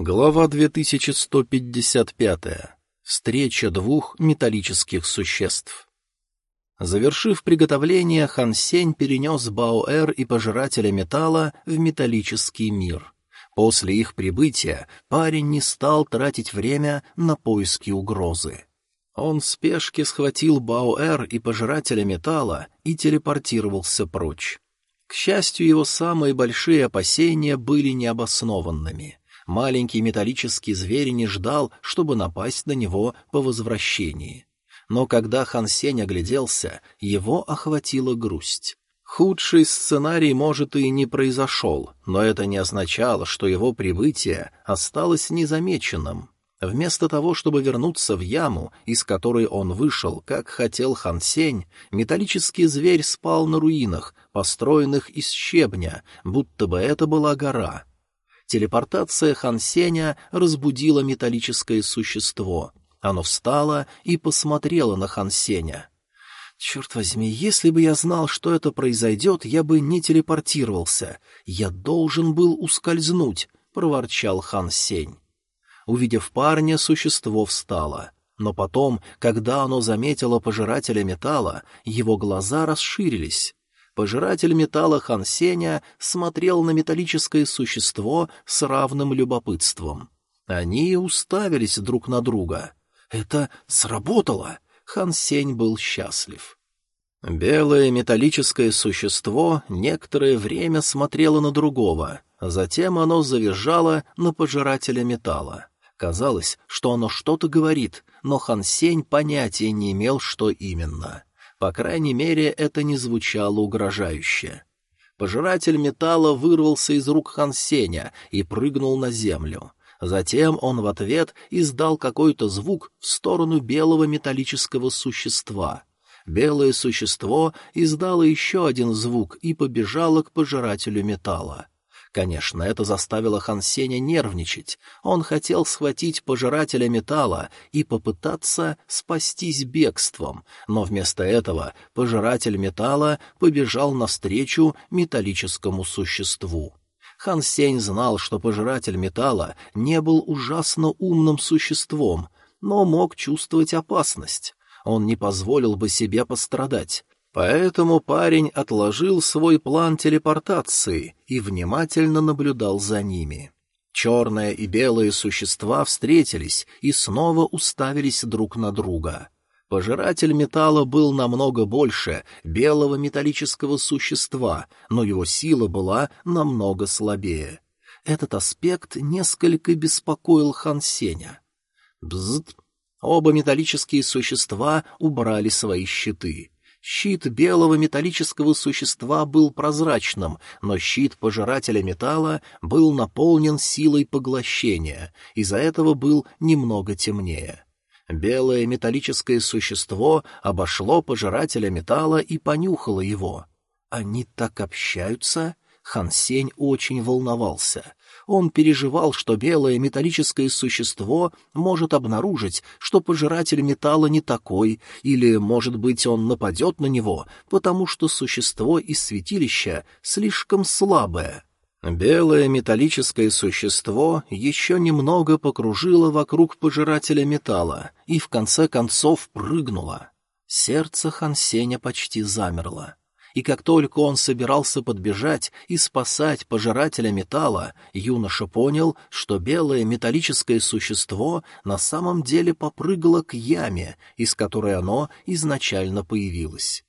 Глава 2155. Встреча двух металлических существ. Завершив приготовление, Хан Сень перенес Баоэр и Пожирателя Металла в металлический мир. После их прибытия парень не стал тратить время на поиски угрозы. Он в спешке схватил Баоэр и Пожирателя Металла и телепортировался прочь. К счастью, его самые большие опасения были необоснованными — Маленький металлический зверь не ждал, чтобы напасть на него по возвращении. Но когда Хан Сень огляделся, его охватила грусть. Худший сценарий, может, и не произошел, но это не означало, что его прибытие осталось незамеченным. Вместо того, чтобы вернуться в яму, из которой он вышел, как хотел Хан Сень, металлический зверь спал на руинах, построенных из щебня, будто бы это была гора. Телепортация Хансеня разбудила металлическое существо. Оно встало и посмотрело на Хансеня. «Черт возьми, если бы я знал, что это произойдет, я бы не телепортировался. Я должен был ускользнуть», — проворчал Хан Сень. Увидев парня, существо встало. Но потом, когда оно заметило пожирателя металла, его глаза расширились. Пожиратель металла Хан Сеня смотрел на металлическое существо с равным любопытством. Они уставились друг на друга. Это сработало! Хан Сень был счастлив. Белое металлическое существо некоторое время смотрело на другого, затем оно завизжало на пожирателя металла. Казалось, что оно что-то говорит, но Хан Сень понятия не имел, что именно. По крайней мере, это не звучало угрожающе. Пожиратель металла вырвался из рук Хансеня и прыгнул на землю. Затем он в ответ издал какой-то звук в сторону белого металлического существа. Белое существо издало еще один звук и побежало к пожирателю металла. Конечно, это заставило Хансеня нервничать. Он хотел схватить пожирателя металла и попытаться спастись бегством, но вместо этого пожиратель металла побежал навстречу металлическому существу. Хан Сень знал, что пожиратель металла не был ужасно умным существом, но мог чувствовать опасность. Он не позволил бы себе пострадать. Поэтому парень отложил свой план телепортации и внимательно наблюдал за ними. Черное и белые существа встретились и снова уставились друг на друга. Пожиратель металла был намного больше белого металлического существа, но его сила была намного слабее. Этот аспект несколько беспокоил Хан Сеня. Бзд! Оба металлические существа убрали свои щиты — Щит белого металлического существа был прозрачным, но щит пожирателя металла был наполнен силой поглощения, из-за этого был немного темнее. Белое металлическое существо обошло пожирателя металла и понюхало его. Они так общаются? Хансень очень волновался. Он переживал, что белое металлическое существо может обнаружить, что пожиратель металла не такой, или, может быть, он нападет на него, потому что существо из святилища слишком слабое. Белое металлическое существо еще немного покружило вокруг пожирателя металла и в конце концов прыгнуло. Сердце Хансеня почти замерло и как только он собирался подбежать и спасать пожирателя металла, юноша понял, что белое металлическое существо на самом деле попрыгало к яме, из которой оно изначально появилось.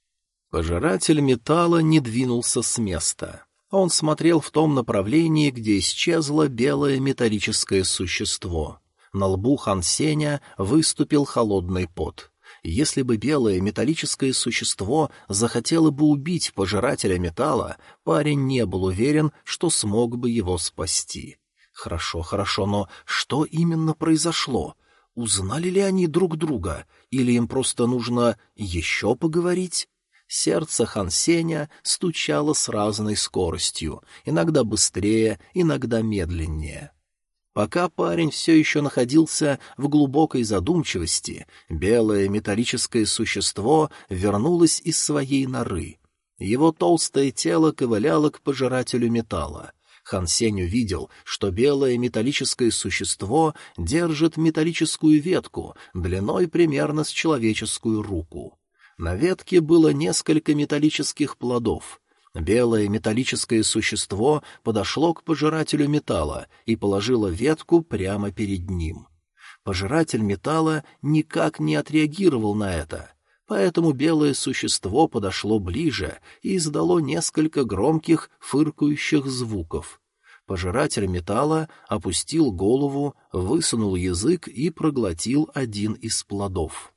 Пожиратель металла не двинулся с места. Он смотрел в том направлении, где исчезло белое металлическое существо. На лбу Хансеня выступил холодный пот. Если бы белое металлическое существо захотело бы убить пожирателя металла, парень не был уверен, что смог бы его спасти. Хорошо, хорошо, но что именно произошло? Узнали ли они друг друга, или им просто нужно еще поговорить? Сердце Хансеня стучало с разной скоростью, иногда быстрее, иногда медленнее. Пока парень все еще находился в глубокой задумчивости, белое металлическое существо вернулось из своей норы. Его толстое тело ковыляло к пожирателю металла. Хан Сень увидел, что белое металлическое существо держит металлическую ветку длиной примерно с человеческую руку. На ветке было несколько металлических плодов. Белое металлическое существо подошло к пожирателю металла и положило ветку прямо перед ним. Пожиратель металла никак не отреагировал на это — поэтому белое существо подошло ближе и издало несколько громких фыркающих звуков. Пожиратель металла опустил голову, высунул язык и проглотил один из плодов.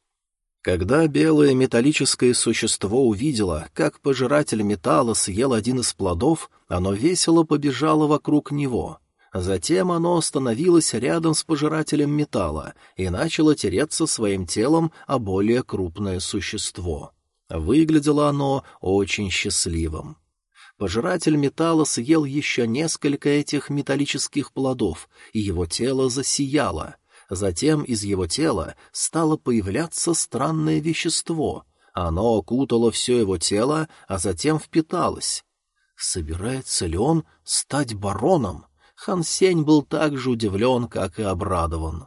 Когда белое металлическое существо увидело, как пожиратель металла съел один из плодов, оно весело побежало вокруг него. Затем оно остановилось рядом с пожирателем металла и начало тереться своим телом о более крупное существо. Выглядело оно очень счастливым. Пожиратель металла съел еще несколько этих металлических плодов, и его тело засияло. Затем из его тела стало появляться странное вещество. Оно окутало все его тело, а затем впиталось. Собирается ли он стать бароном? Хан Сень был так же удивлен, как и обрадован.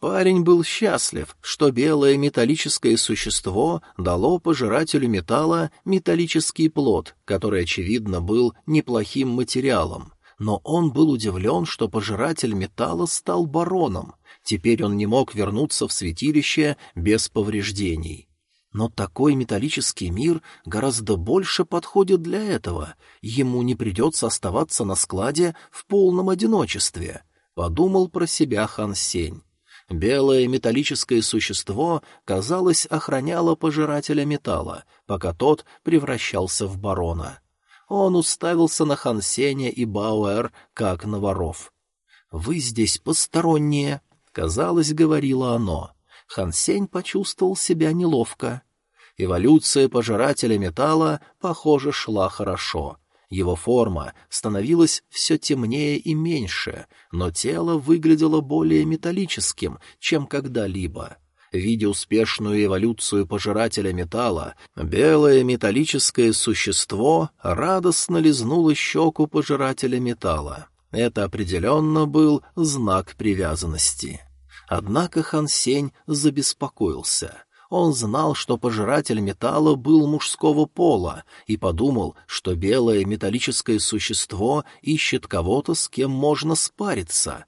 Парень был счастлив, что белое металлическое существо дало пожирателю металла металлический плод, который, очевидно, был неплохим материалом. Но он был удивлен, что пожиратель металла стал бароном. Теперь он не мог вернуться в святилище без повреждений. Но такой металлический мир гораздо больше подходит для этого. Ему не придется оставаться на складе в полном одиночестве. Подумал про себя Хан Сень. Белое металлическое существо, казалось, охраняло пожирателя металла, пока тот превращался в барона. Он уставился на Хан Сеня и Бауэр, как на воров. «Вы здесь посторонние», — казалось, говорило оно. Хан Сень почувствовал себя неловко. Эволюция пожирателя металла, похоже, шла хорошо. Его форма становилась все темнее и меньше, но тело выглядело более металлическим, чем когда-либо. Видя успешную эволюцию пожирателя металла, белое металлическое существо радостно лизнуло щеку пожирателя металла. Это определенно был знак привязанности. Однако Хан Сень забеспокоился. Он знал, что пожиратель металла был мужского пола, и подумал, что белое металлическое существо ищет кого-то, с кем можно спариться.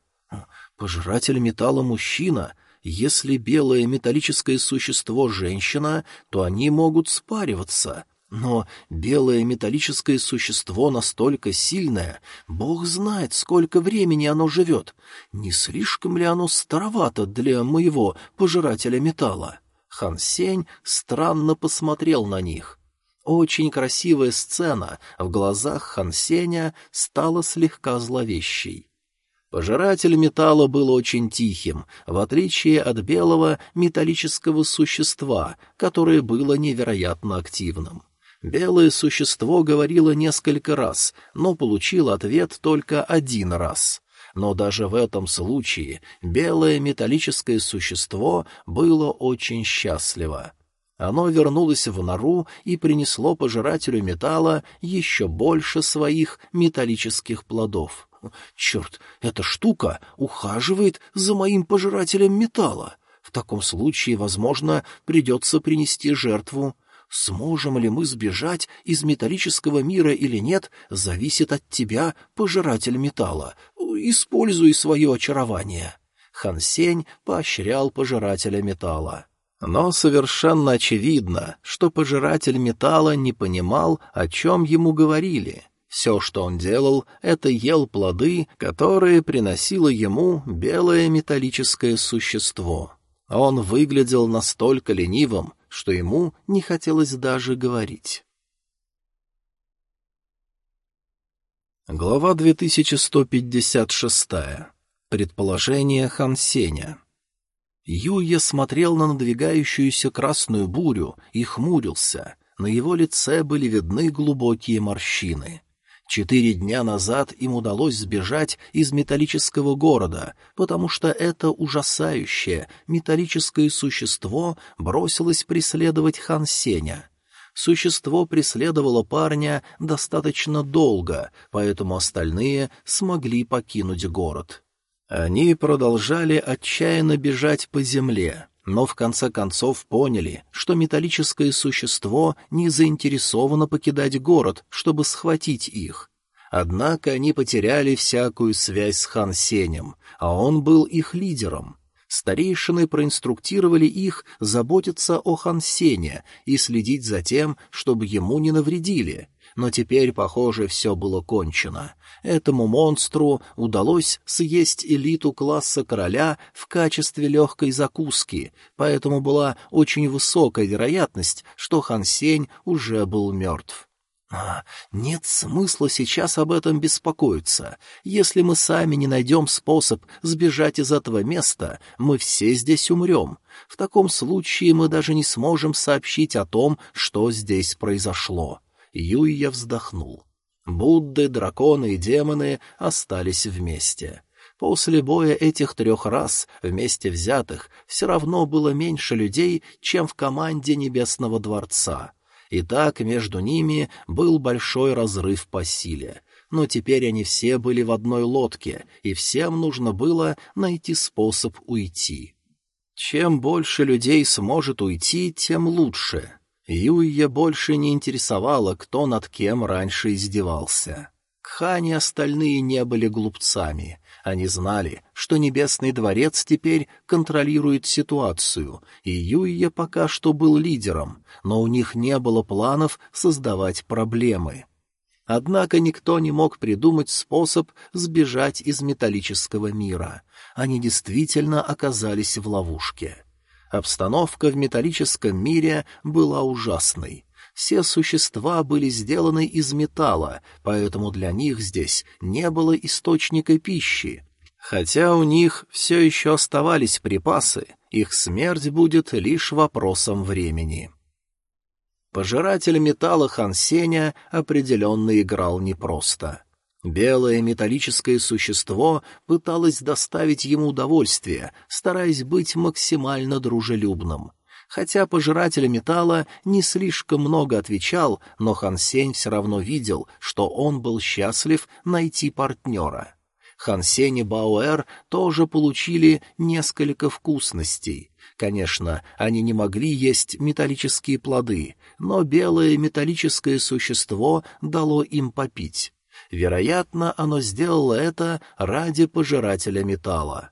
Пожиратель металла мужчина. Если белое металлическое существо женщина, то они могут спариваться. Но белое металлическое существо настолько сильное, бог знает, сколько времени оно живет. Не слишком ли оно старовато для моего пожирателя металла? Хан Сень странно посмотрел на них. Очень красивая сцена в глазах Хан Сеня стала слегка зловещей. Пожиратель металла был очень тихим, в отличие от белого металлического существа, которое было невероятно активным. Белое существо говорило несколько раз, но получило ответ только один раз. Но даже в этом случае белое металлическое существо было очень счастливо. Оно вернулось в нору и принесло пожирателю металла еще больше своих металлических плодов. «Черт, эта штука ухаживает за моим пожирателем металла. В таком случае, возможно, придется принести жертву Сможем ли мы сбежать из металлического мира или нет, зависит от тебя, пожиратель металла. Используй свое очарование. Хан Сень поощрял пожирателя металла. Но совершенно очевидно, что пожиратель металла не понимал, о чем ему говорили. Все, что он делал, это ел плоды, которые приносило ему белое металлическое существо. Он выглядел настолько ленивым, что ему не хотелось даже говорить. Глава 2156. Предположение Хан Сеня. Юя смотрел на надвигающуюся красную бурю и хмурился. На его лице были видны глубокие морщины. Четыре дня назад им удалось сбежать из металлического города, потому что это ужасающее металлическое существо бросилось преследовать хан Сеня. Существо преследовало парня достаточно долго, поэтому остальные смогли покинуть город. Они продолжали отчаянно бежать по земле, но в конце концов поняли, что металлическое существо не заинтересовано покидать город, чтобы схватить их. Однако они потеряли всякую связь с Хан Сенем, а он был их лидером. Старейшины проинструктировали их заботиться о Хан Сене и следить за тем, чтобы ему не навредили. Но теперь, похоже, все было кончено. Этому монстру удалось съесть элиту класса короля в качестве легкой закуски, поэтому была очень высокая вероятность, что Хан Сень уже был мертв. А, нет смысла сейчас об этом беспокоиться. Если мы сами не найдем способ сбежать из этого места, мы все здесь умрем. В таком случае мы даже не сможем сообщить о том, что здесь произошло. Юйя вздохнул. Будды, драконы и демоны остались вместе. После боя этих трех рас, вместе взятых, все равно было меньше людей, чем в команде Небесного Дворца — и так между ними был большой разрыв по силе. Но теперь они все были в одной лодке, и всем нужно было найти способ уйти. Чем больше людей сможет уйти, тем лучше. Юйя больше не интересовала, кто над кем раньше издевался. Кхани остальные не были глупцами. Они знали, что Небесный дворец теперь контролирует ситуацию, и Юйя пока что был лидером, но у них не было планов создавать проблемы. Однако никто не мог придумать способ сбежать из металлического мира. Они действительно оказались в ловушке. Обстановка в металлическом мире была ужасной. Все существа были сделаны из металла, поэтому для них здесь не было источника пищи. Хотя у них все еще оставались припасы, их смерть будет лишь вопросом времени. Пожиратель металла Хан Сеня определенно играл непросто. Белое металлическое существо пыталось доставить ему удовольствие, стараясь быть максимально дружелюбным — Хотя пожиратель металла не слишком много отвечал, но Хан Сень все равно видел, что он был счастлив найти партнера. Хан Сень и Бауэр тоже получили несколько вкусностей. Конечно, они не могли есть металлические плоды, но белое металлическое существо дало им попить. Вероятно, оно сделало это ради пожирателя металла.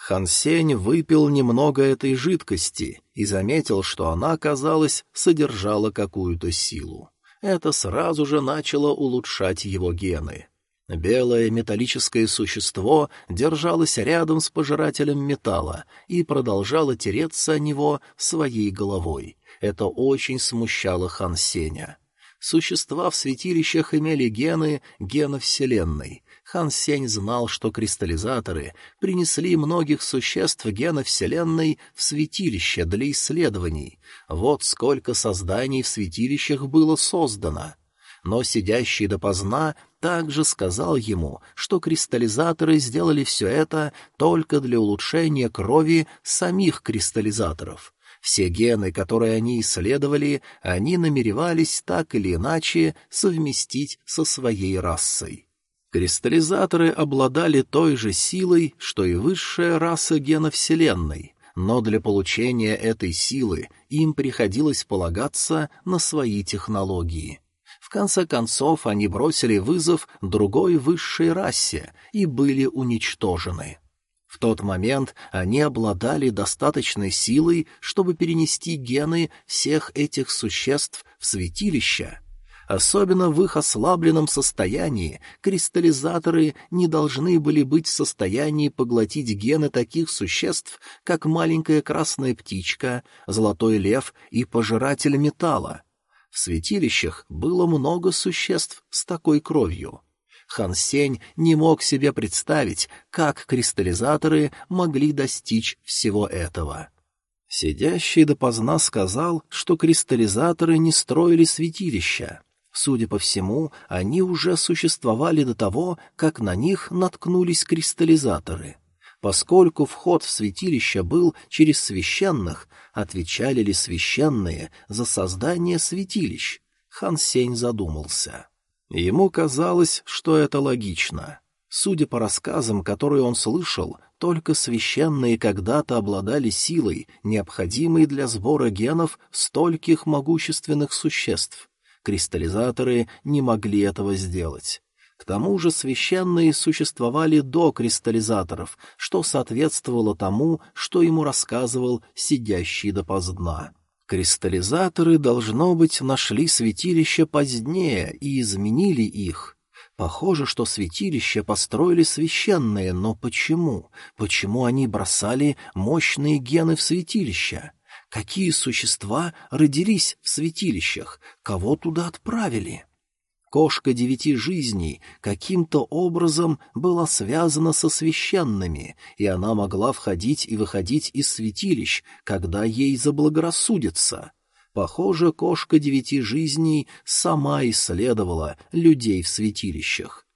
Хансень выпил немного этой жидкости и заметил, что она, казалось, содержала какую-то силу. Это сразу же начало улучшать его гены. Белое металлическое существо держалось рядом с пожирателем металла и продолжало тереться о него своей головой. Это очень смущало Хан Сеня. Существа в святилищах имели гены гена Вселенной, Хан Сень знал, что кристаллизаторы принесли многих существ гена Вселенной в святилище для исследований. Вот сколько созданий в святилищах было создано. Но сидящий допоздна также сказал ему, что кристаллизаторы сделали все это только для улучшения крови самих кристаллизаторов. Все гены, которые они исследовали, они намеревались так или иначе совместить со своей расой. Кристаллизаторы обладали той же силой, что и высшая раса гена Вселенной, но для получения этой силы им приходилось полагаться на свои технологии. В конце концов они бросили вызов другой высшей расе и были уничтожены. В тот момент они обладали достаточной силой, чтобы перенести гены всех этих существ в святилище — Особенно в их ослабленном состоянии кристаллизаторы не должны были быть в состоянии поглотить гены таких существ, как маленькая красная птичка, золотой лев и пожиратель металла. В святилищах было много существ с такой кровью. Хан Сень не мог себе представить, как кристаллизаторы могли достичь всего этого. Сидящий допоздна сказал, что кристаллизаторы не строили святилища. Судя по всему, они уже существовали до того, как на них наткнулись кристаллизаторы. Поскольку вход в святилище был через священных, отвечали ли священные за создание святилищ? Хан Сень задумался. Ему казалось, что это логично. Судя по рассказам, которые он слышал, только священные когда-то обладали силой, необходимой для сбора генов стольких могущественных существ. Кристаллизаторы не могли этого сделать. К тому же священные существовали до кристаллизаторов, что соответствовало тому, что ему рассказывал сидящий допоздна. Кристаллизаторы, должно быть, нашли святилище позднее и изменили их. Похоже, что святилище построили священные, но почему? Почему они бросали мощные гены в святилище? Какие существа родились в святилищах? Кого туда отправили? Кошка девяти жизней каким-то образом была связана со священными, и она могла входить и выходить из святилищ, когда ей заблагорассудится. Похоже, кошка девяти жизней сама исследовала людей в святилищах.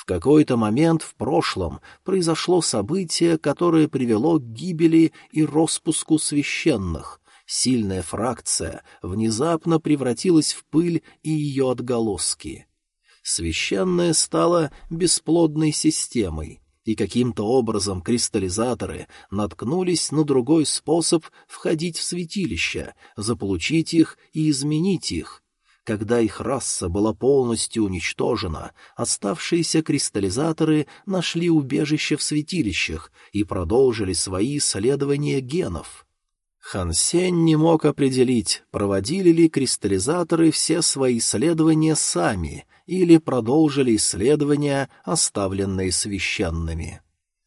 В какой-то момент в прошлом произошло событие, которое привело к гибели и распуску священных, Сильная фракция внезапно превратилась в пыль и ее отголоски. Священная стала бесплодной системой, и каким-то образом кристаллизаторы наткнулись на другой способ входить в святилища, заполучить их и изменить их. Когда их раса была полностью уничтожена, оставшиеся кристаллизаторы нашли убежище в святилищах и продолжили свои исследования генов. Хан Сень не мог определить, проводили ли кристаллизаторы все свои исследования сами или продолжили исследования, оставленные священными.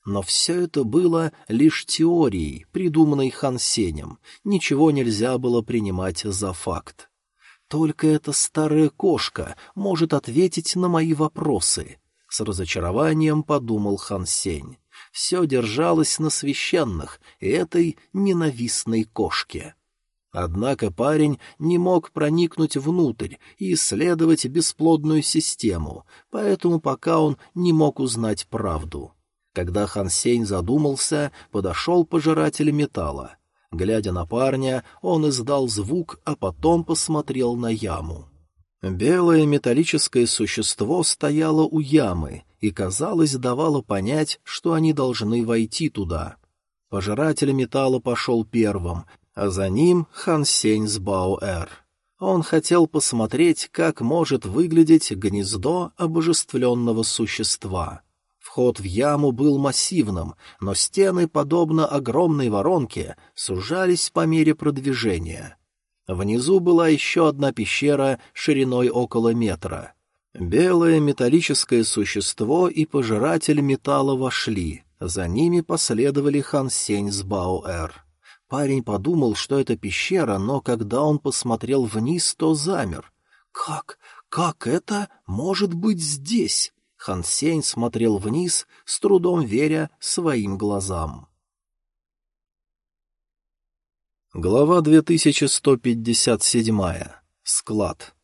Но все это было лишь теорией, придуманной Хан Сенем, ничего нельзя было принимать за факт. Только эта старая кошка может ответить на мои вопросы, — с разочарованием подумал Хан Сень все держалось на священных и этой ненавистной кошке. Однако парень не мог проникнуть внутрь и исследовать бесплодную систему, поэтому пока он не мог узнать правду. Когда Хан Сень задумался, подошел пожиратель металла. Глядя на парня, он издал звук, а потом посмотрел на яму. Белое металлическое существо стояло у ямы и, казалось, давало понять, что они должны войти туда. Пожиратель металла пошел первым, а за ним Хан Сень с Баоэр. Он хотел посмотреть, как может выглядеть гнездо обожествленного существа. Вход в яму был массивным, но стены, подобно огромной воронке, сужались по мере продвижения. Внизу была еще одна пещера шириной около метра. Белое металлическое существо и пожиратель металла вошли. За ними последовали Хан Сень с Баоэр. Парень подумал, что это пещера, но когда он посмотрел вниз, то замер. «Как? Как это может быть здесь?» Хан Сень смотрел вниз, с трудом веря своим глазам. Глава 2157. Склад.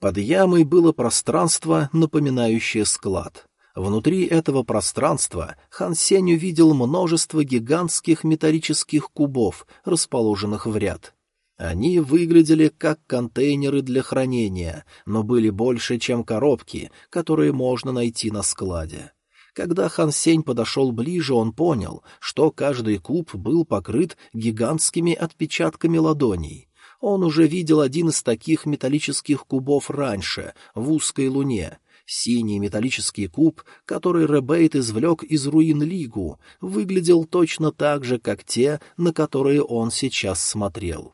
Под ямой было пространство, напоминающее склад. Внутри этого пространства Хан Сень увидел множество гигантских металлических кубов, расположенных в ряд. Они выглядели как контейнеры для хранения, но были больше, чем коробки, которые можно найти на складе. Когда Хан Сень подошел ближе, он понял, что каждый куб был покрыт гигантскими отпечатками ладоней. Он уже видел один из таких металлических кубов раньше, в узкой луне. Синий металлический куб, который Ребейт извлек из руин Лигу, выглядел точно так же, как те, на которые он сейчас смотрел.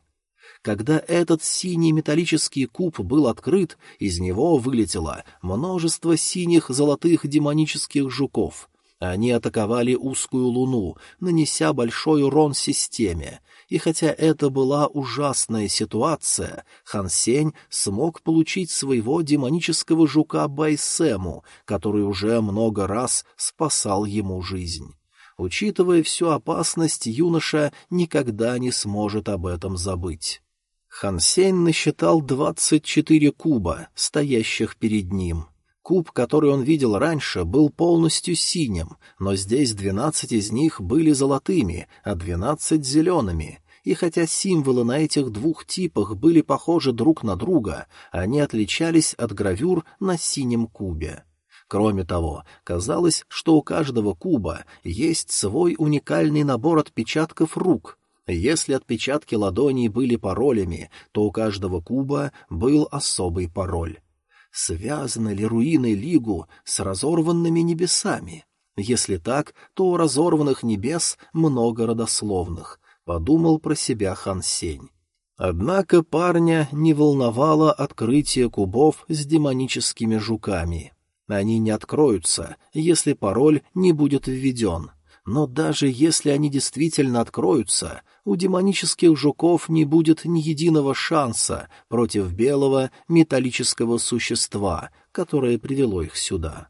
Когда этот синий металлический куб был открыт, из него вылетело множество синих золотых демонических жуков. Они атаковали узкую луну, нанеся большой урон системе, и хотя это была ужасная ситуация, Хан Сень смог получить своего демонического жука Байсему, который уже много раз спасал ему жизнь. Учитывая всю опасность, юноша никогда не сможет об этом забыть. Хан Сень насчитал двадцать четыре куба, стоящих перед ним. Куб, который он видел раньше, был полностью синим, но здесь двенадцать из них были золотыми, а двенадцать — зелеными. И хотя символы на этих двух типах были похожи друг на друга, они отличались от гравюр на синем кубе. Кроме того, казалось, что у каждого куба есть свой уникальный набор отпечатков рук. Если отпечатки ладоней были паролями, то у каждого куба был особый пароль. Связаны ли руины Лигу с разорванными небесами? Если так, то у разорванных небес много родословных, — подумал про себя Хан Сень. Однако парня не волновало открытие кубов с демоническими жуками. Они не откроются, если пароль не будет введен. Но даже если они действительно откроются, у демонических жуков не будет ни единого шанса против белого металлического существа, которое привело их сюда.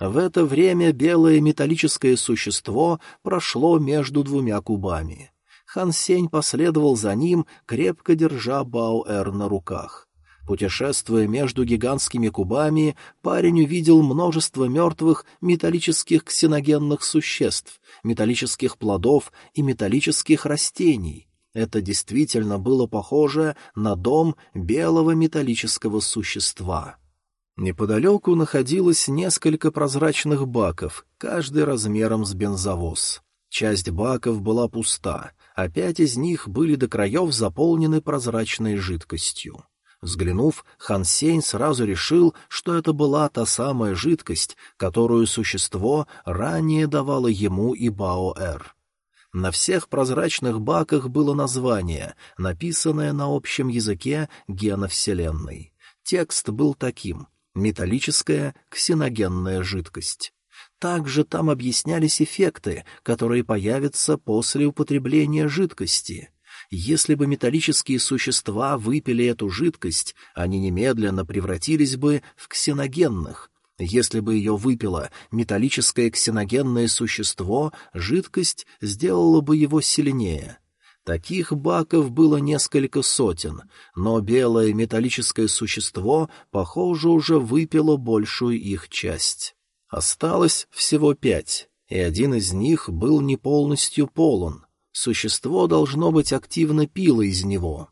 В это время белое металлическое существо прошло между двумя кубами. Хан Сень последовал за ним, крепко держа Баоэр на руках. Путешествуя между гигантскими кубами, парень увидел множество мертвых металлических ксеногенных существ, металлических плодов и металлических растений. Это действительно было похоже на дом белого металлического существа. Неподалеку находилось несколько прозрачных баков, каждый размером с бензовоз. Часть баков была пуста, а пять из них были до краев заполнены прозрачной жидкостью. Взглянув, Хан Сень сразу решил, что это была та самая жидкость, которую существо ранее давало ему и Баоэр. На всех прозрачных баках было название, написанное на общем языке гена Вселенной. Текст был таким — металлическая ксеногенная жидкость. Также там объяснялись эффекты, которые появятся после употребления жидкости. Если бы металлические существа выпили эту жидкость, они немедленно превратились бы в ксеногенных. Если бы ее выпило металлическое ксеногенное существо, жидкость сделала бы его сильнее. Таких баков было несколько сотен, но белое металлическое существо, похоже, уже выпило большую их часть. Осталось всего пять, и один из них был не полностью полон — Существо, должно быть, активно пило из него.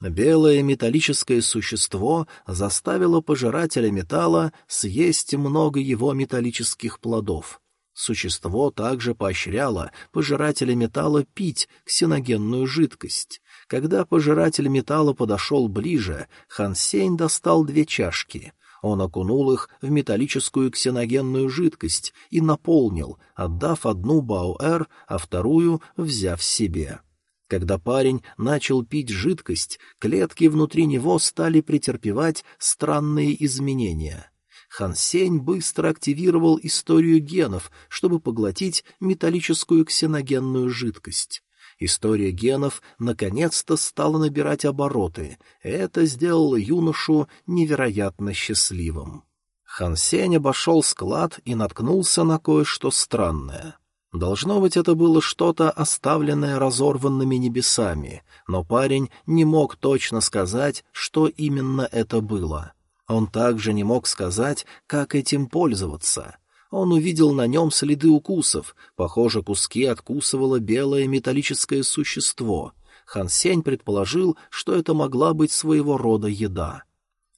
Белое металлическое существо заставило пожирателя металла съесть много его металлических плодов. Существо также поощряло пожирателя металла пить ксеногенную жидкость. Когда пожиратель металла подошел ближе, Хансейн достал две чашки. Он окунул их в металлическую ксеногенную жидкость и наполнил, отдав одну Баоэр, а вторую взяв себе. Когда парень начал пить жидкость, клетки внутри него стали претерпевать странные изменения. Хансень быстро активировал историю генов, чтобы поглотить металлическую ксеногенную жидкость. История генов наконец-то стала набирать обороты. Это сделало юношу невероятно счастливым. Хан Сень обошел склад и наткнулся на кое-что странное. Должно быть, это было что-то, оставленное разорванными небесами, но парень не мог точно сказать, что именно это было. Он также не мог сказать, как этим пользоваться. Он увидел на нем следы укусов. Похоже, куски откусывало белое металлическое существо. Хан Сень предположил, что это могла быть своего рода еда.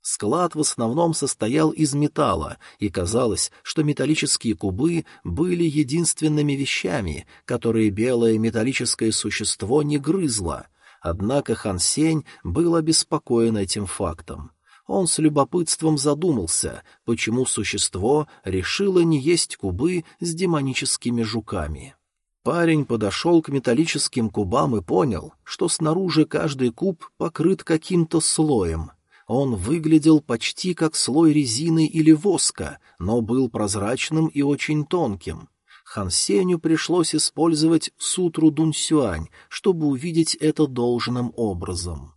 Склад в основном состоял из металла, и казалось, что металлические кубы были единственными вещами, которые белое металлическое существо не грызло. Однако Хан Сень был обеспокоен этим фактом он с любопытством задумался, почему существо решило не есть кубы с демоническими жуками. Парень подошел к металлическим кубам и понял, что снаружи каждый куб покрыт каким-то слоем. Он выглядел почти как слой резины или воска, но был прозрачным и очень тонким. Хан Сеню пришлось использовать сутру Дунсюань, чтобы увидеть это должным образом.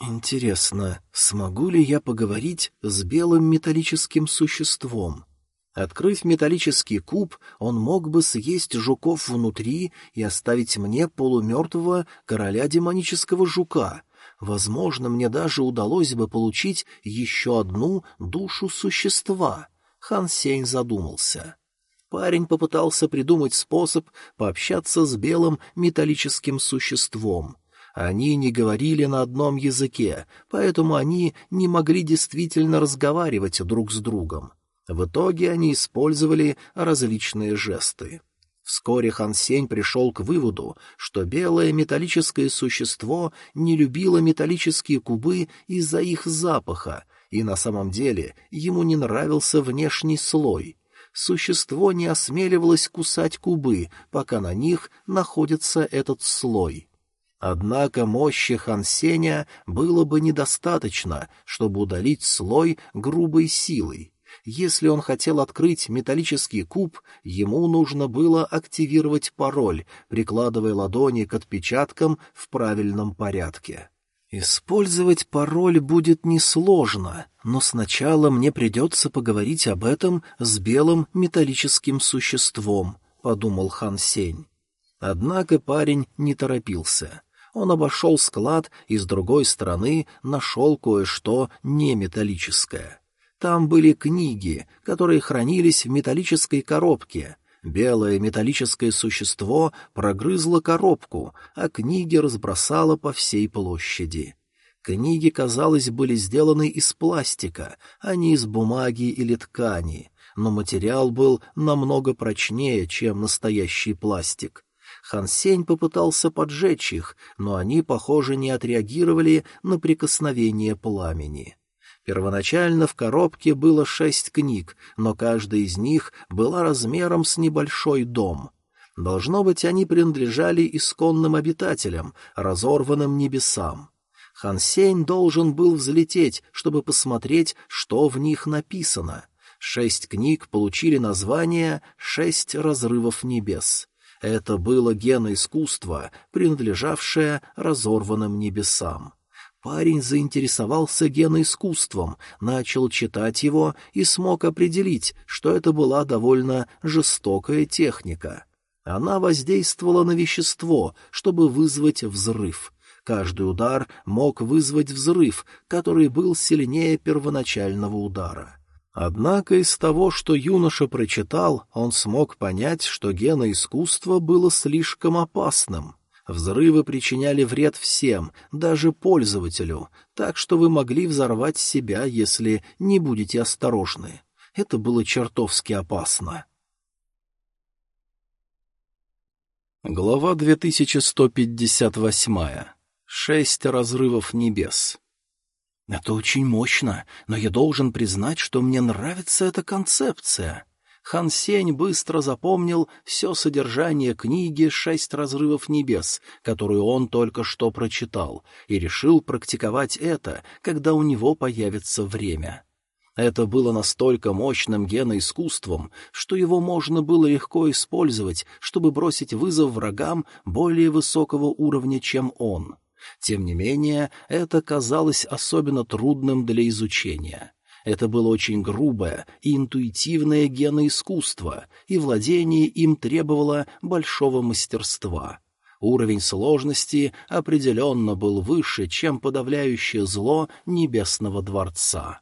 Интересно, смогу ли я поговорить с белым металлическим существом? Открыв металлический куб, он мог бы съесть жуков внутри и оставить мне полумертвого короля демонического жука. Возможно, мне даже удалось бы получить еще одну душу существа. Хан Сень задумался. Парень попытался придумать способ пообщаться с белым металлическим существом. Они не говорили на одном языке, поэтому они не могли действительно разговаривать друг с другом. В итоге они использовали различные жесты. Вскоре Хан Сень пришел к выводу, что белое металлическое существо не любило металлические кубы из-за их запаха, и на самом деле ему не нравился внешний слой. Существо не осмеливалось кусать кубы, пока на них находится этот слой. Однако мощи Хан Сеня было бы недостаточно, чтобы удалить слой грубой силой. Если он хотел открыть металлический куб, ему нужно было активировать пароль, прикладывая ладони к отпечаткам в правильном порядке. Использовать пароль будет несложно, но сначала мне придется поговорить об этом с белым металлическим существом, — подумал Хан Сень. Однако парень не торопился. Он обошел склад и с другой стороны нашел кое-что неметаллическое. Там были книги, которые хранились в металлической коробке. Белое металлическое существо прогрызло коробку, а книги разбросало по всей площади. Книги, казалось, были сделаны из пластика, а не из бумаги или ткани, но материал был намного прочнее, чем настоящий пластик. Хансень попытался поджечь их, но они, похоже, не отреагировали на прикосновение пламени. Первоначально в коробке было шесть книг, но каждая из них была размером с небольшой дом. Должно быть, они принадлежали исконным обитателям, разорванным небесам. Хансейн должен был взлететь, чтобы посмотреть, что в них написано. Шесть книг получили название «Шесть разрывов небес». Это было геноискусство, принадлежавшее разорванным небесам. Парень заинтересовался геноискусством, начал читать его и смог определить, что это была довольно жестокая техника. Она воздействовала на вещество, чтобы вызвать взрыв. Каждый удар мог вызвать взрыв, который был сильнее первоначального удара. Однако из того, что юноша прочитал, он смог понять, что геноискусство было слишком опасным. Взрывы причиняли вред всем, даже пользователю, так что вы могли взорвать себя, если не будете осторожны. Это было чертовски опасно. Глава 2158. Шесть разрывов небес. Это очень мощно, но я должен признать, что мне нравится эта концепция. Хан Сень быстро запомнил все содержание книги «Шесть разрывов небес», которую он только что прочитал, и решил практиковать это, когда у него появится время. Это было настолько мощным геноискусством, что его можно было легко использовать, чтобы бросить вызов врагам более высокого уровня, чем он. Тем не менее, это казалось особенно трудным для изучения. Это было очень грубое и интуитивное геноискусство, и владение им требовало большого мастерства. Уровень сложности определенно был выше, чем подавляющее зло Небесного Дворца.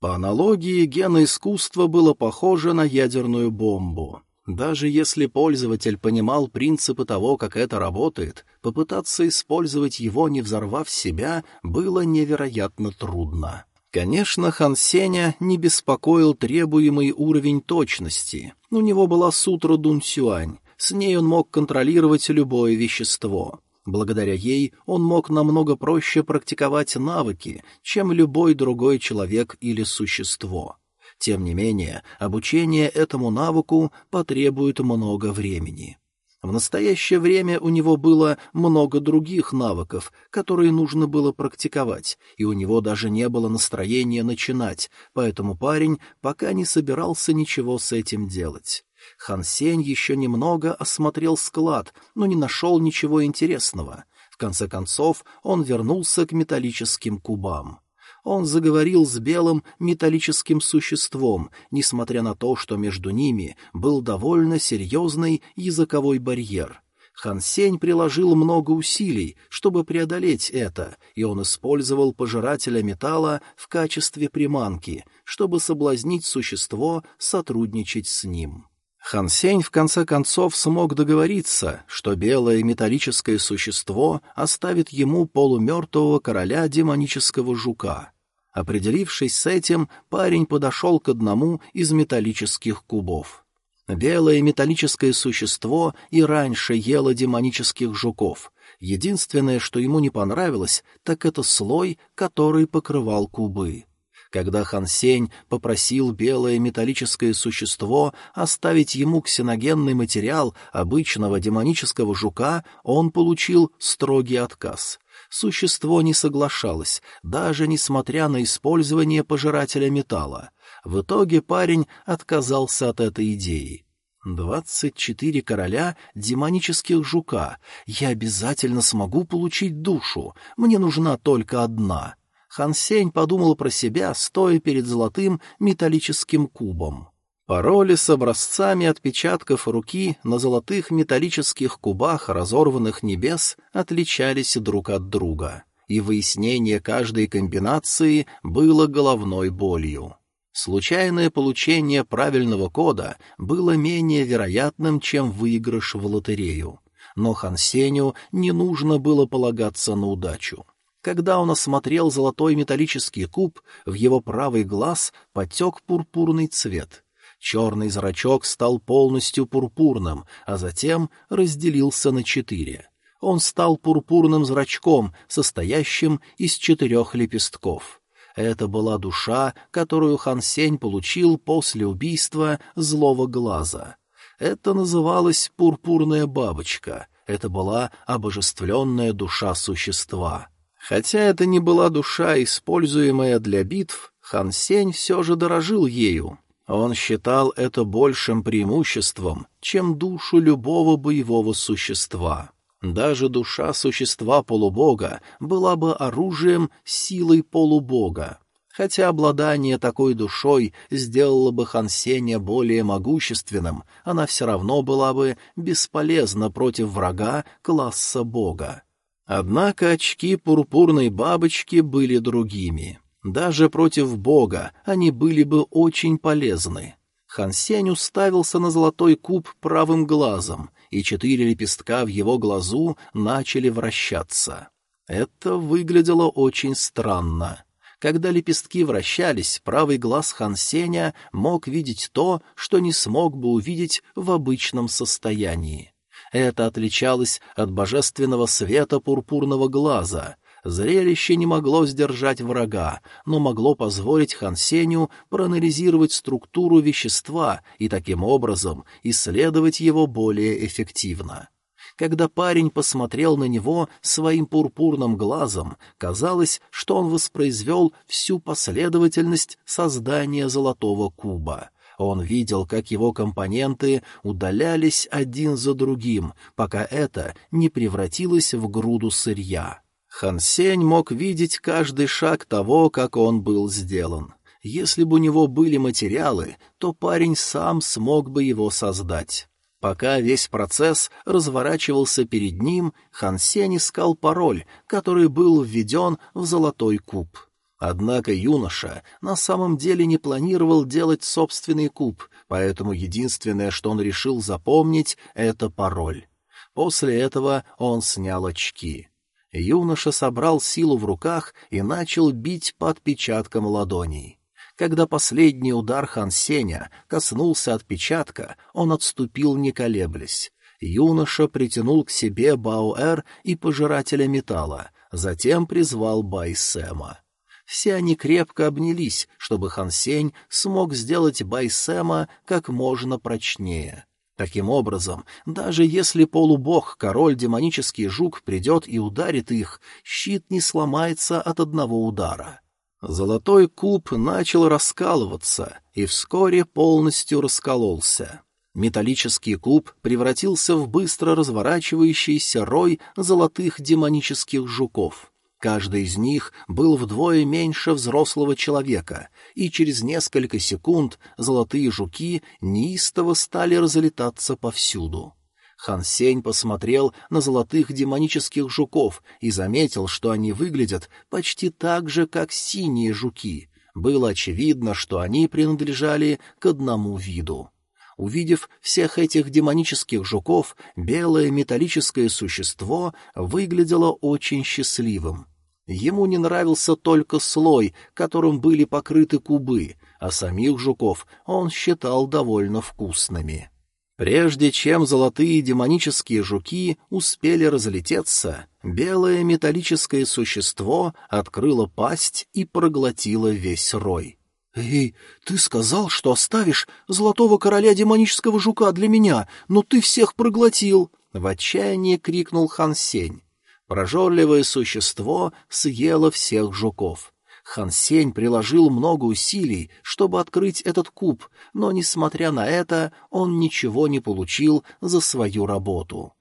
По аналогии, геноискусство было похоже на ядерную бомбу. Даже если пользователь понимал принципы того, как это работает, попытаться использовать его, не взорвав себя, было невероятно трудно. Конечно, Хан Сеня не беспокоил требуемый уровень точности. У него была сутра Дун Сюань, с ней он мог контролировать любое вещество. Благодаря ей он мог намного проще практиковать навыки, чем любой другой человек или существо. Тем не менее, обучение этому навыку потребует много времени. В настоящее время у него было много других навыков, которые нужно было практиковать, и у него даже не было настроения начинать, поэтому парень пока не собирался ничего с этим делать. Хан Сень еще немного осмотрел склад, но не нашел ничего интересного. В конце концов он вернулся к металлическим кубам он заговорил с белым металлическим существом, несмотря на то, что между ними был довольно серьезный языковой барьер. Хан Сень приложил много усилий, чтобы преодолеть это, и он использовал пожирателя металла в качестве приманки, чтобы соблазнить существо сотрудничать с ним. Хан Сень в конце концов смог договориться, что белое металлическое существо оставит ему полумертвого короля демонического жука. Определившись с этим, парень подошел к одному из металлических кубов — Белое металлическое существо и раньше ело демонических жуков. Единственное, что ему не понравилось, так это слой, который покрывал кубы. Когда Хан Сень попросил белое металлическое существо оставить ему ксеногенный материал обычного демонического жука, он получил строгий отказ. Существо не соглашалось, даже несмотря на использование пожирателя металла. В итоге парень отказался от этой идеи. «Двадцать четыре короля демонических жука. Я обязательно смогу получить душу. Мне нужна только одна». Хан Сень подумал про себя, стоя перед золотым металлическим кубом. Пароли с образцами отпечатков руки на золотых металлических кубах разорванных небес отличались друг от друга, и выяснение каждой комбинации было головной болью. Случайное получение правильного кода было менее вероятным, чем выигрыш в лотерею. Но Хансеню не нужно было полагаться на удачу. Когда он осмотрел золотой металлический куб, в его правый глаз потек пурпурный цвет. Черный зрачок стал полностью пурпурным, а затем разделился на четыре. Он стал пурпурным зрачком, состоящим из четырех лепестков — это была душа, которую Хан Сень получил после убийства злого глаза. Это называлось «пурпурная бабочка». Это была обожествленная душа существа. Хотя это не была душа, используемая для битв, Хан Сень все же дорожил ею. Он считал это большим преимуществом, чем душу любого боевого существа. Даже душа существа полубога была бы оружием силой полубога. Хотя обладание такой душой сделало бы Хансеня более могущественным, она все равно была бы бесполезна против врага класса бога. Однако очки пурпурной бабочки были другими. Даже против бога они были бы очень полезны. Хансень уставился на золотой куб правым глазом, и четыре лепестка в его глазу начали вращаться. Это выглядело очень странно. Когда лепестки вращались, правый глаз Хансеня мог видеть то, что не смог бы увидеть в обычном состоянии. Это отличалось от божественного света пурпурного глаза, Зрелище не могло сдержать врага, но могло позволить Хансеню проанализировать структуру вещества и таким образом исследовать его более эффективно. Когда парень посмотрел на него своим пурпурным глазом, казалось, что он воспроизвел всю последовательность создания золотого куба. Он видел, как его компоненты удалялись один за другим, пока это не превратилось в груду сырья. Хан Сень мог видеть каждый шаг того, как он был сделан. Если бы у него были материалы, то парень сам смог бы его создать. Пока весь процесс разворачивался перед ним, Хан Сень искал пароль, который был введен в золотой куб. Однако юноша на самом деле не планировал делать собственный куб, поэтому единственное, что он решил запомнить, — это пароль. После этого он снял очки. Юноша собрал силу в руках и начал бить по отпечаткам ладоней. Когда последний удар Хан Сеня коснулся отпечатка, он отступил, не колеблясь. Юноша притянул к себе Баоэр и Пожирателя Металла, затем призвал Байсема. Все они крепко обнялись, чтобы Хан Сень смог сделать Байсема как можно прочнее. Таким образом, даже если полубог, король демонический жук, придет и ударит их, щит не сломается от одного удара. Золотой куб начал раскалываться и вскоре полностью раскололся. Металлический куб превратился в быстро разворачивающийся рой золотых демонических жуков — Каждый из них был вдвое меньше взрослого человека, и через несколько секунд золотые жуки неистово стали разлетаться повсюду. Хан Сень посмотрел на золотых демонических жуков и заметил, что они выглядят почти так же, как синие жуки. Было очевидно, что они принадлежали к одному виду. Увидев всех этих демонических жуков, белое металлическое существо выглядело очень счастливым. Ему не нравился только слой, которым были покрыты кубы, а самих жуков он считал довольно вкусными. Прежде чем золотые демонические жуки успели разлететься, белое металлическое существо открыло пасть и проглотило весь рой. «Эй, ты сказал, что оставишь золотого короля демонического жука для меня, но ты всех проглотил!» — в отчаянии крикнул Хан Сень. Прожорливое существо съело всех жуков. Хан Сень приложил много усилий, чтобы открыть этот куб, но, несмотря на это, он ничего не получил за свою работу.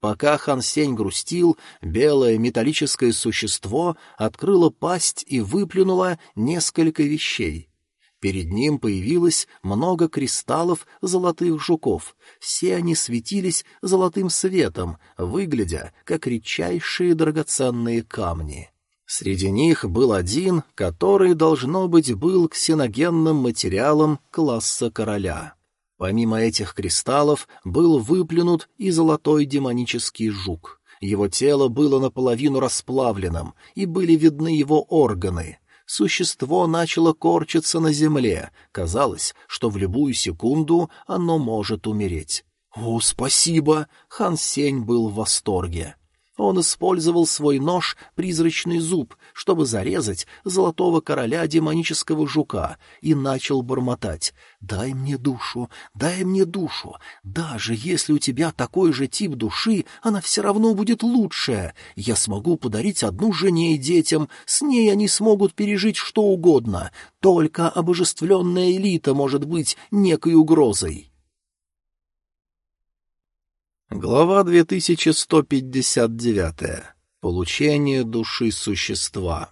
Пока Хан Сень грустил, белое металлическое существо открыло пасть и выплюнуло несколько вещей. Перед ним появилось много кристаллов золотых жуков. Все они светились золотым светом, выглядя как редчайшие драгоценные камни. Среди них был один, который, должно быть, был ксеногенным материалом класса короля. Помимо этих кристаллов был выплюнут и золотой демонический жук. Его тело было наполовину расплавленным, и были видны его органы. Существо начало корчиться на земле. Казалось, что в любую секунду оно может умереть. «О, спасибо!» — Хан Сень был в восторге. Он использовал свой нож «Призрачный зуб», чтобы зарезать золотого короля демонического жука, и начал бормотать «Дай мне душу, дай мне душу. Даже если у тебя такой же тип души, она все равно будет лучшая. Я смогу подарить одну жене и детям, с ней они смогут пережить что угодно. Только обожествленная элита может быть некой угрозой». Глава 2159. Получение души существа.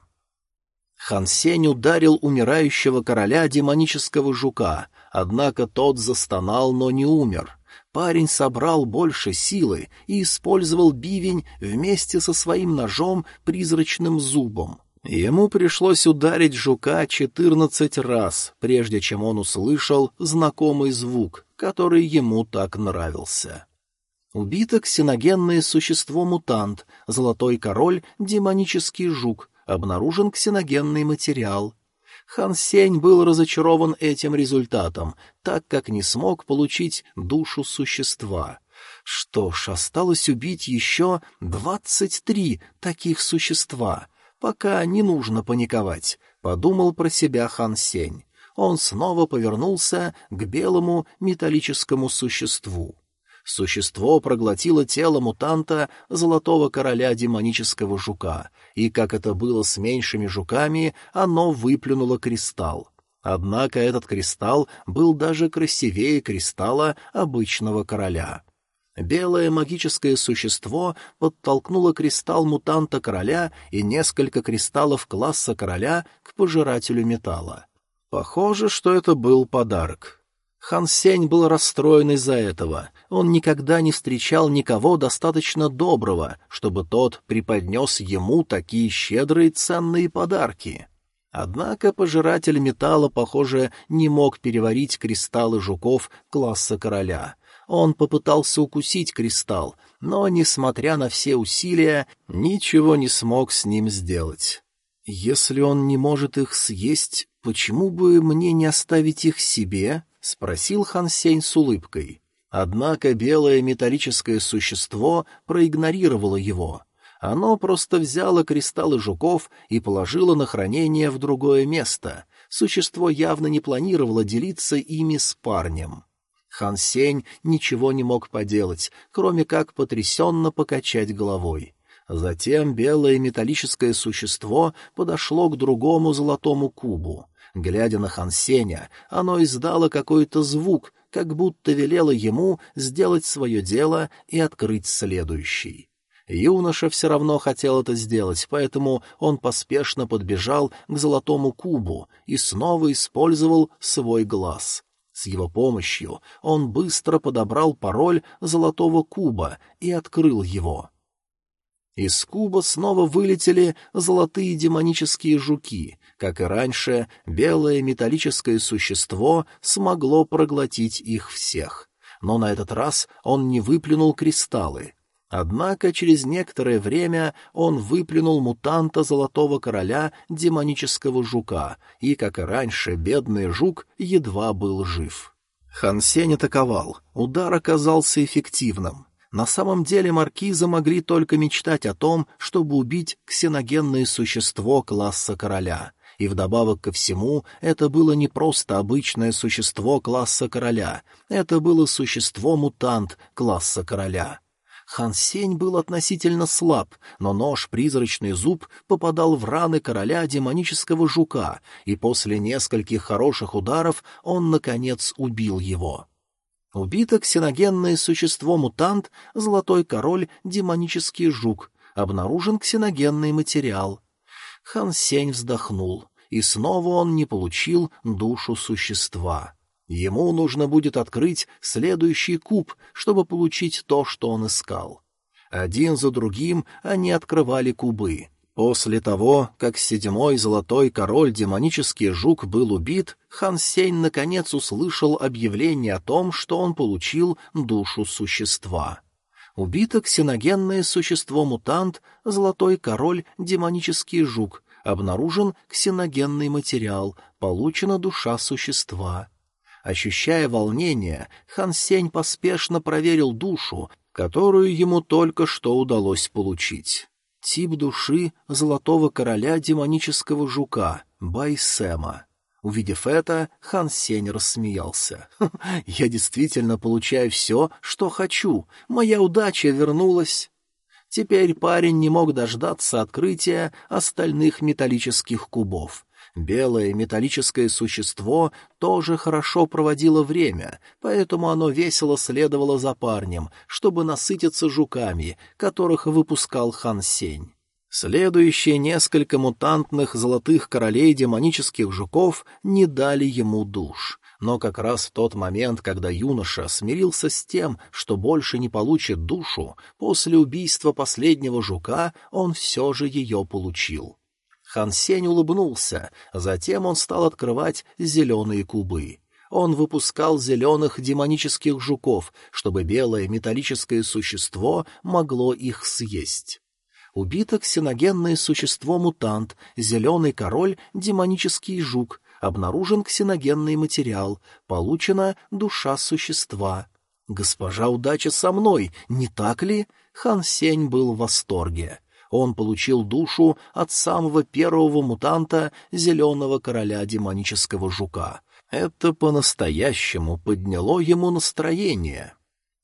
Хан Сень ударил умирающего короля демонического жука, однако тот застонал, но не умер. Парень собрал больше силы и использовал бивень вместе со своим ножом призрачным зубом. Ему пришлось ударить жука четырнадцать раз, прежде чем он услышал знакомый звук, который ему так нравился. Убито ксеногенное существо-мутант, золотой король, демонический жук, обнаружен ксеногенный материал. Хан Сень был разочарован этим результатом, так как не смог получить душу существа. Что ж, осталось убить еще двадцать три таких существа. Пока не нужно паниковать, — подумал про себя Хан Сень. Он снова повернулся к белому металлическому существу. Существо проглотило тело мутанта золотого короля демонического жука, и, как это было с меньшими жуками, оно выплюнуло кристалл. Однако этот кристалл был даже красивее кристалла обычного короля. Белое магическое существо подтолкнуло кристалл мутанта короля и несколько кристаллов класса короля к пожирателю металла. Похоже, что это был подарок. Хан Сень был расстроен из-за этого. Он никогда не встречал никого достаточно доброго, чтобы тот преподнес ему такие щедрые ценные подарки. Однако пожиратель металла, похоже, не мог переварить кристаллы жуков класса короля. Он попытался укусить кристалл, но, несмотря на все усилия, ничего не смог с ним сделать. Если он не может их съесть, почему бы мне не оставить их себе? — спросил Хан Сень с улыбкой. Однако белое металлическое существо проигнорировало его. Оно просто взяло кристаллы жуков и положило на хранение в другое место. Существо явно не планировало делиться ими с парнем. Хан Сень ничего не мог поделать, кроме как потрясенно покачать головой. Затем белое металлическое существо подошло к другому золотому кубу. Глядя на Хансеня, оно издало какой-то звук, как будто велело ему сделать свое дело и открыть следующий. Юноша все равно хотел это сделать, поэтому он поспешно подбежал к золотому кубу и снова использовал свой глаз. С его помощью он быстро подобрал пароль золотого куба и открыл его. Из куба снова вылетели золотые демонические жуки. Как и раньше, белое металлическое существо смогло проглотить их всех. Но на этот раз он не выплюнул кристаллы. Однако через некоторое время он выплюнул мутанта Золотого Короля демонического жука, и, как и раньше, бедный жук едва был жив. Хансень атаковал. Удар оказался эффективным. На самом деле маркиза могли только мечтать о том, чтобы убить ксеногенное существо класса короля. И вдобавок ко всему, это было не просто обычное существо класса короля, это было существо-мутант класса короля. Хан Сень был относительно слаб, но нож-призрачный зуб попадал в раны короля демонического жука, и после нескольких хороших ударов он, наконец, убил его. Убито ксеногенное существо-мутант, золотой король, демонический жук. Обнаружен ксеногенный материал. Хан Сень вздохнул, и снова он не получил душу существа. Ему нужно будет открыть следующий куб, чтобы получить то, что он искал. Один за другим они открывали кубы. После того, как седьмой золотой король демонический жук был убит, Хан Сень наконец услышал объявление о том, что он получил душу существа. Убито ксеногенное существо-мутант, золотой король демонический жук, обнаружен ксеногенный материал, получена душа существа. Ощущая волнение, Хан Сень поспешно проверил душу, которую ему только что удалось получить. Тип души Золотого Короля Демонического Жука, Байсема. Увидев это, Хан Сень рассмеялся. «Я действительно получаю все, что хочу. Моя удача вернулась». Теперь парень не мог дождаться открытия остальных металлических кубов. Белое металлическое существо тоже хорошо проводило время, поэтому оно весело следовало за парнем, чтобы насытиться жуками, которых выпускал Хан Сень. Следующие несколько мутантных золотых королей демонических жуков не дали ему душ. Но как раз в тот момент, когда юноша смирился с тем, что больше не получит душу, после убийства последнего жука он все же ее получил. Хан Сень улыбнулся, затем он стал открывать зеленые кубы. Он выпускал зеленых демонических жуков, чтобы белое металлическое существо могло их съесть. Убито ксеногенное существо-мутант, зеленый король, демонический жук, обнаружен ксеногенный материал, получена душа существа. «Госпожа удача со мной, не так ли?» Хан Сень был в восторге он получил душу от самого первого мутанта Зеленого Короля Демонического Жука. Это по-настоящему подняло ему настроение.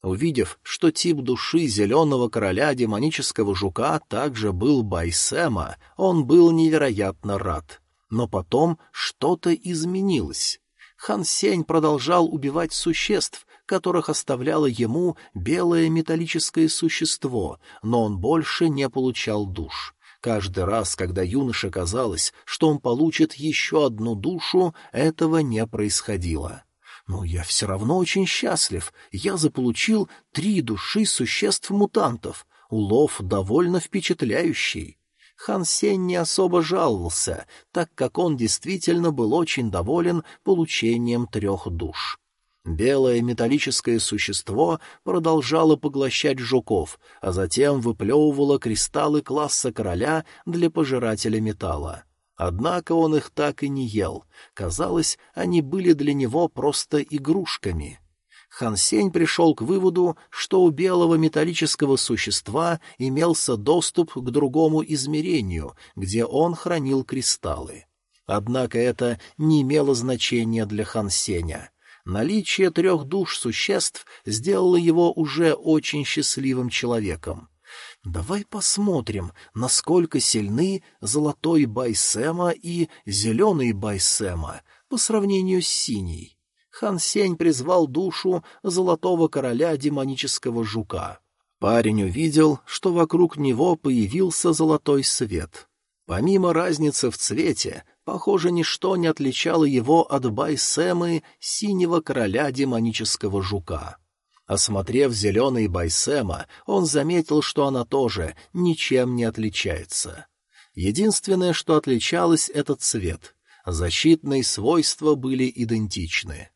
Увидев, что тип души Зеленого Короля Демонического Жука также был Байсема, он был невероятно рад. Но потом что-то изменилось. Хан Сень продолжал убивать существ, которых оставляло ему белое металлическое существо, но он больше не получал душ. Каждый раз, когда юноше казалось, что он получит еще одну душу, этого не происходило. Но я все равно очень счастлив. Я заполучил три души существ-мутантов. Улов довольно впечатляющий. Хан Сень не особо жаловался, так как он действительно был очень доволен получением трех душ. Белое металлическое существо продолжало поглощать жуков, а затем выплевывало кристаллы класса короля для пожирателя металла. Однако он их так и не ел. Казалось, они были для него просто игрушками. Хансень пришел к выводу, что у белого металлического существа имелся доступ к другому измерению, где он хранил кристаллы. Однако это не имело значения для Хансеня. Наличие трех душ существ сделало его уже очень счастливым человеком. Давай посмотрим, насколько сильны золотой Байсема и зеленый Байсема по сравнению с синей. Хан Сень призвал душу золотого короля демонического жука. Парень увидел, что вокруг него появился золотой свет. Помимо разницы в цвете, Похоже, ничто не отличало его от Байсемы, синего короля демонического жука. Осмотрев зеленый Байсема, он заметил, что она тоже ничем не отличается. Единственное, что отличалось, — это цвет. Защитные свойства были идентичны.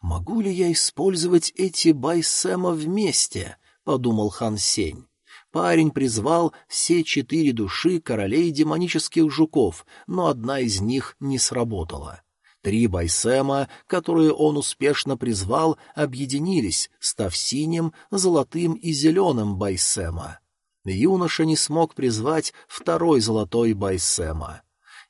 «Могу ли я использовать эти Байсема вместе?» — подумал Хан Сень. Парень призвал все четыре души королей демонических жуков, но одна из них не сработала. Три Байсема, которые он успешно призвал, объединились, став синим, золотым и зеленым Байсема. Юноша не смог призвать второй золотой Байсема.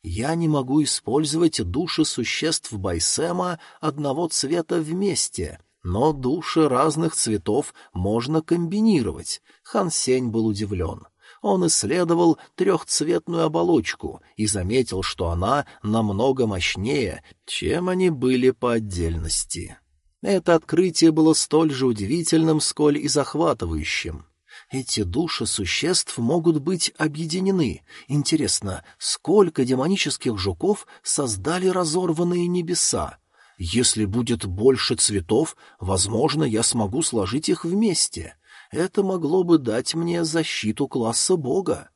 Я не могу использовать души существ Байсема одного цвета вместе, но души разных цветов можно комбинировать. Хан Сень был удивлен. Он исследовал трехцветную оболочку и заметил, что она намного мощнее, чем они были по отдельности. Это открытие было столь же удивительным, сколь и захватывающим. Эти души существ могут быть объединены. Интересно, сколько демонических жуков создали разорванные небеса? Если будет больше цветов, возможно, я смогу сложить их вместе. Это могло бы дать мне защиту класса бога.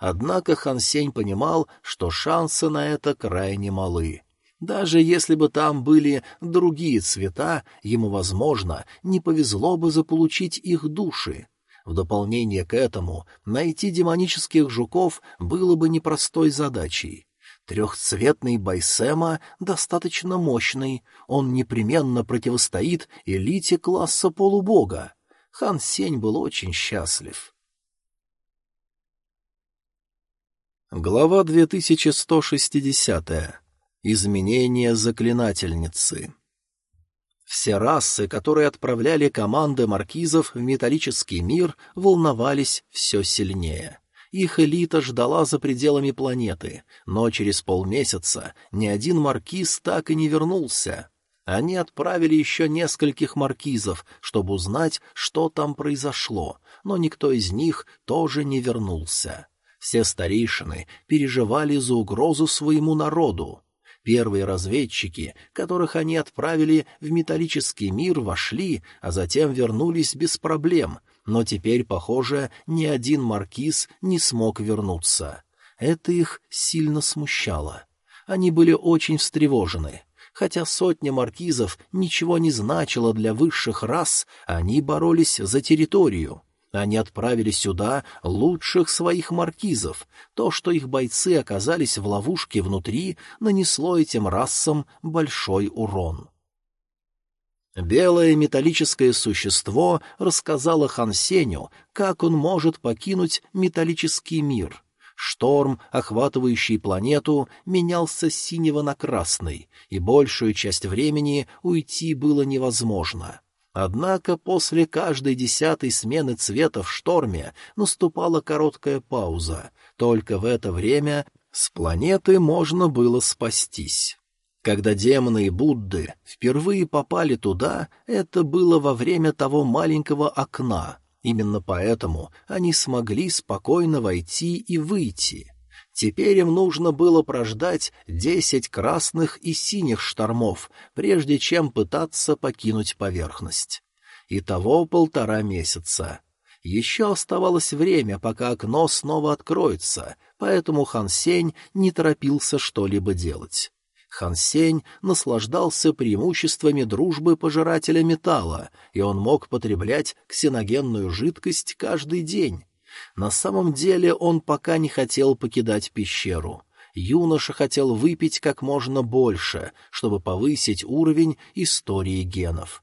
Однако Хан Сень понимал, что шансы на это крайне малы. Даже если бы там были другие цвета, ему, возможно, не повезло бы заполучить их души. В дополнение к этому, найти демонических жуков было бы непростой задачей. Трехцветный Байсема достаточно мощный, он непременно противостоит элите класса полубога. Хан Сень был очень счастлив. Глава 2160. Изменение заклинательницы. Все расы, которые отправляли команды маркизов в металлический мир, волновались все сильнее. Их элита ждала за пределами планеты, но через полмесяца ни один маркиз так и не вернулся. Они отправили еще нескольких маркизов, чтобы узнать, что там произошло, но никто из них тоже не вернулся. Все старейшины переживали за угрозу своему народу. Первые разведчики, которых они отправили в металлический мир, вошли, а затем вернулись без проблем, но теперь, похоже, ни один маркиз не смог вернуться. Это их сильно смущало. Они были очень встревожены. Хотя сотня маркизов ничего не значила для высших рас, они боролись за территорию. Они отправили сюда лучших своих маркизов. То, что их бойцы оказались в ловушке внутри, нанесло этим расам большой урон. Белое металлическое существо рассказало Хансеню, как он может покинуть металлический мир. Шторм, охватывающий планету, менялся с синего на красный, и большую часть времени уйти было невозможно. Однако после каждой десятой смены цвета в шторме наступала короткая пауза. Только в это время с планеты можно было спастись. Когда демоны и Будды впервые попали туда, это было во время того маленького окна. Именно поэтому они смогли спокойно войти и выйти. Теперь им нужно было прождать десять красных и синих штормов, прежде чем пытаться покинуть поверхность. Итого полтора месяца. Еще оставалось время, пока окно снова откроется, поэтому Хан Сень не торопился что-либо делать. Хан Сень наслаждался преимуществами дружбы пожирателя металла, и он мог потреблять ксеногенную жидкость каждый день. На самом деле он пока не хотел покидать пещеру. Юноша хотел выпить как можно больше, чтобы повысить уровень истории генов.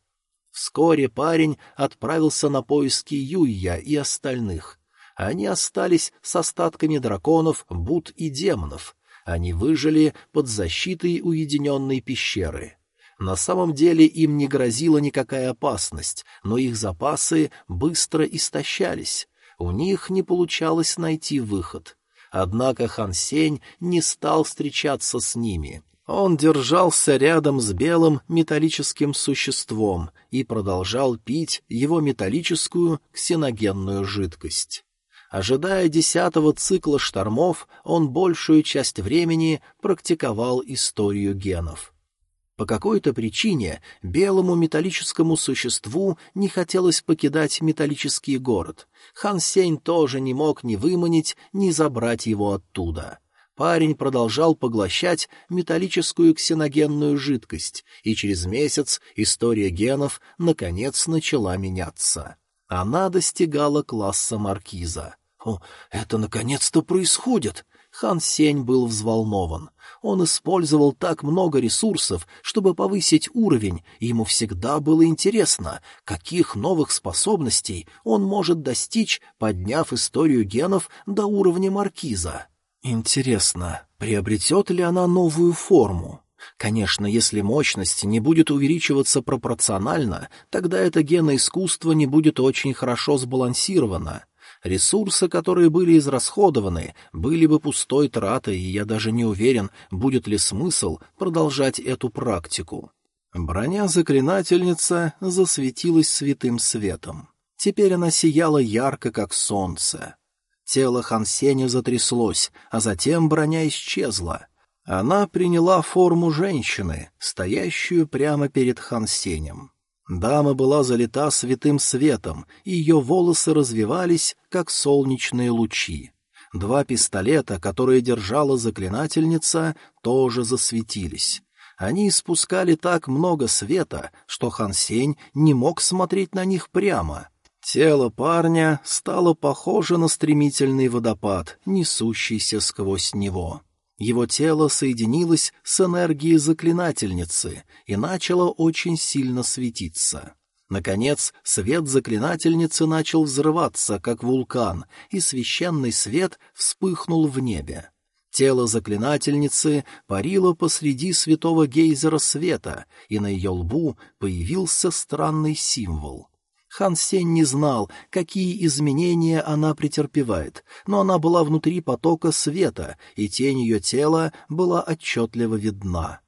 Вскоре парень отправился на поиски Юйя и остальных. Они остались с остатками драконов, буд и демонов — они выжили под защитой уединенной пещеры. На самом деле им не грозила никакая опасность, но их запасы быстро истощались. У них не получалось найти выход. Однако Хан Сень не стал встречаться с ними. Он держался рядом с белым металлическим существом и продолжал пить его металлическую ксеногенную жидкость. Ожидая десятого цикла штормов, он большую часть времени практиковал историю генов. По какой-то причине белому металлическому существу не хотелось покидать металлический город. Хан Сень тоже не мог ни выманить, ни забрать его оттуда. Парень продолжал поглощать металлическую ксеногенную жидкость, и через месяц история генов наконец начала меняться. Она достигала класса маркиза. «О, это наконец-то происходит!» Хан Сень был взволнован. Он использовал так много ресурсов, чтобы повысить уровень, и ему всегда было интересно, каких новых способностей он может достичь, подняв историю генов до уровня маркиза. Интересно, приобретет ли она новую форму? Конечно, если мощность не будет увеличиваться пропорционально, тогда это геноискусство не будет очень хорошо сбалансировано. Ресурсы, которые были израсходованы, были бы пустой тратой, и я даже не уверен, будет ли смысл продолжать эту практику. Броня заклинательница засветилась святым светом. Теперь она сияла ярко, как солнце. Тело Хансеня затряслось, а затем броня исчезла. Она приняла форму женщины, стоящую прямо перед Хансенем. Дама была залита святым светом, и ее волосы развивались, как солнечные лучи. Два пистолета, которые держала заклинательница, тоже засветились. Они испускали так много света, что Хан Сень не мог смотреть на них прямо. Тело парня стало похоже на стремительный водопад, несущийся сквозь него. Его тело соединилось с энергией заклинательницы и начало очень сильно светиться. Наконец, свет заклинательницы начал взрываться, как вулкан, и священный свет вспыхнул в небе. Тело заклинательницы парило посреди святого гейзера света, и на ее лбу появился странный символ. Хан Сень не знал, какие изменения она претерпевает, но она была внутри потока света, и тень ее тела была отчетливо видна.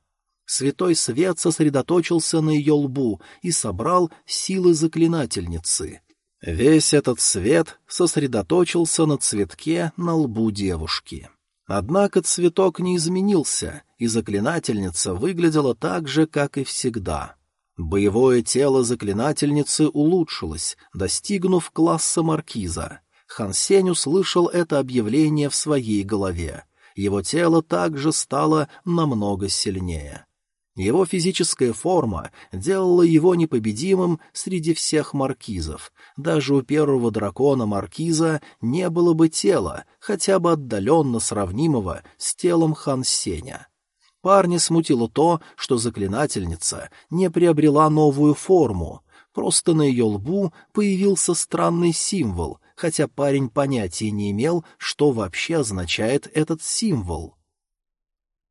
Святой свет сосредоточился на ее лбу и собрал силы заклинательницы. Весь этот свет сосредоточился на цветке на лбу девушки. Однако цветок не изменился, и заклинательница выглядела так же, как и всегда. Боевое тело заклинательницы улучшилось, достигнув класса маркиза. Хан Сень услышал это объявление в своей голове. Его тело также стало намного сильнее. Его физическая форма делала его непобедимым среди всех маркизов. Даже у первого дракона маркиза не было бы тела, хотя бы отдаленно сравнимого с телом Хан Сеня. Парня смутило то, что заклинательница не приобрела новую форму, просто на ее лбу появился странный символ, хотя парень понятия не имел, что вообще означает этот символ.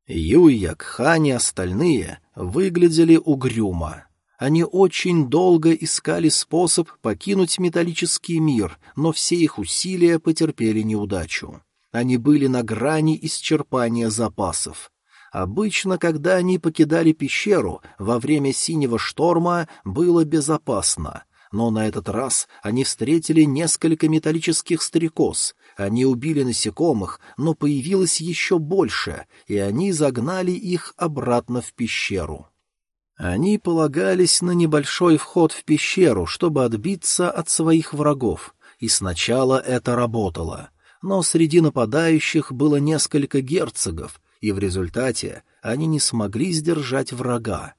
Юя, Кхан и остальные выглядели угрюмо. Они очень долго искали способ покинуть металлический мир, но все их усилия потерпели неудачу. Они были на грани исчерпания запасов. Обычно, когда они покидали пещеру во время синего шторма, было безопасно. Но на этот раз они встретили несколько металлических стрекоз. Они убили насекомых, но появилось еще больше, и они загнали их обратно в пещеру. Они полагались на небольшой вход в пещеру, чтобы отбиться от своих врагов, и сначала это работало. Но среди нападающих было несколько герцогов, и в результате они не смогли сдержать врага.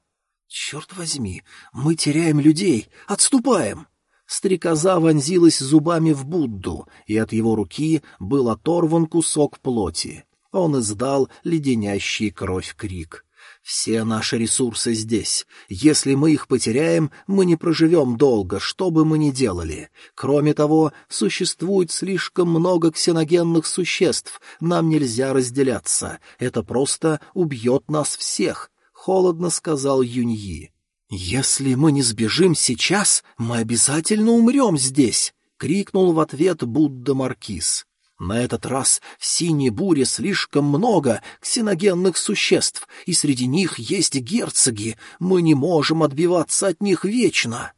«Черт возьми, мы теряем людей! Отступаем!» Стрекоза вонзилась зубами в Будду, и от его руки был оторван кусок плоти. Он издал леденящий кровь крик. Все наши ресурсы здесь. Если мы их потеряем, мы не проживем долго, что бы мы ни делали. Кроме того, существует слишком много ксеногенных существ, нам нельзя разделяться. Это просто убьет нас всех», — холодно сказал Юньи. «Если мы не сбежим сейчас, мы обязательно умрем здесь», — крикнул в ответ Будда Маркиз. На этот раз в синей буре слишком много ксеногенных существ, и среди них есть герцоги. Мы не можем отбиваться от них вечно.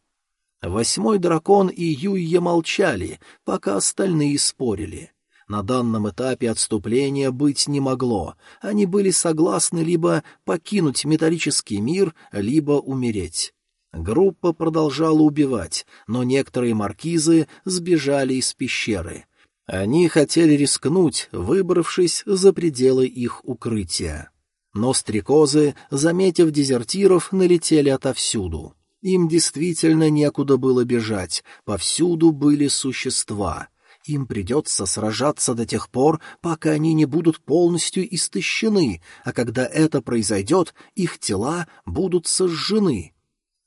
Восьмой дракон и Юйя молчали, пока остальные спорили. На данном этапе отступления быть не могло. Они были согласны либо покинуть металлический мир, либо умереть. Группа продолжала убивать, но некоторые маркизы сбежали из пещеры. Они хотели рискнуть, выбравшись за пределы их укрытия. Но стрекозы, заметив дезертиров, налетели отовсюду. Им действительно некуда было бежать, повсюду были существа. Им придется сражаться до тех пор, пока они не будут полностью истощены, а когда это произойдет, их тела будут сожжены.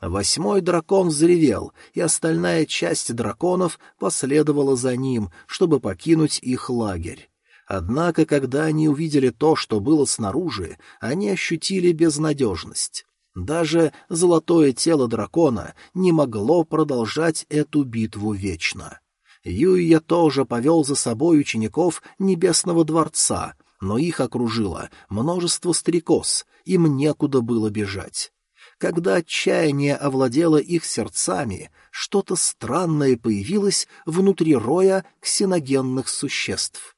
Восьмой дракон взревел, и остальная часть драконов последовала за ним, чтобы покинуть их лагерь. Однако, когда они увидели то, что было снаружи, они ощутили безнадежность. Даже золотое тело дракона не могло продолжать эту битву вечно. Юйя тоже повел за собой учеников Небесного Дворца, но их окружило множество стрекоз, им некуда было бежать. Когда отчаяние овладело их сердцами, что-то странное появилось внутри роя ксеногенных существ.